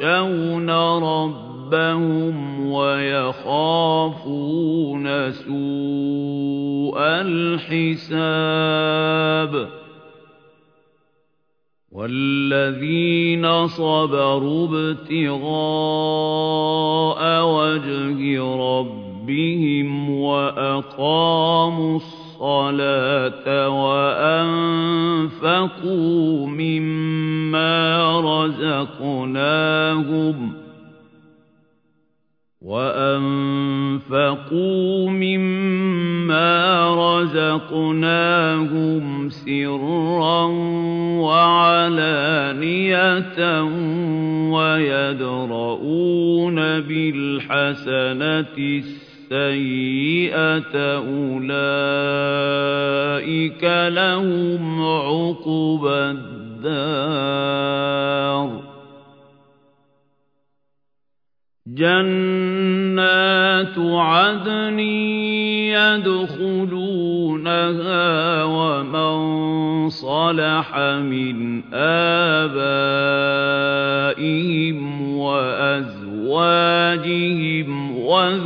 وَيَخْشَوْنَ رَبَّهُمْ وَيَخَافُونَ سُوءَ الْحِسَابِ وَالَّذِينَ صَبَرُوا ابْتِغَاءَ وَجْهِ رَبِّهِمْ وَأَقَامُوا الصَّلَاةَ وَأَنفَقُوا مِمَّا رَزَقْنَاهُمْ وَأَنفَقُوا مِمَّا رَزَقْنَاهُمْ سِرًّا وَعَلَانِيَةً وَيَدْرَءُونَ بِالْحَسَنَةِ السَّيِّئَةَ أُولَٰئِكَ لَهُمْ عُقْبَى الدَّارِ. جَنَّاتُ عَدْنٍ يَدْخُلُونَهَا وَمَن صَلَحَ مِنْ آبَائِهِمْ وَأَزْوَاجِهِمْ وَذُرِّيَّاتِهِمْ ۖ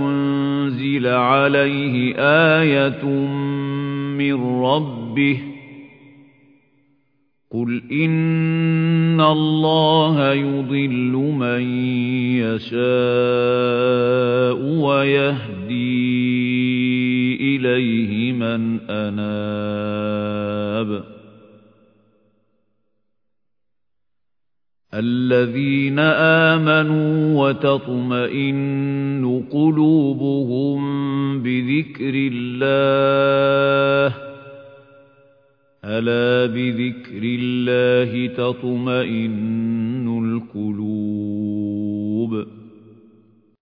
أُنزِلَ عَلَيْهِ آيَةٌ مِّن رَّبِّهِ ۖ قُلْ إِنَّ اللَّهَ يُضِلُّ مَن يَشَاءُ وَيَهْدِي إِلَيْهِ مَنْ أَنَابَ الَّذِينَ آمَنُوا وَتَطْمَئِنُّ قُلُوبُهُم بِذِكْرِ اللَّهِ ۗ أَلَا بِذِكْرِ اللَّهِ تَطْمَئِنُّ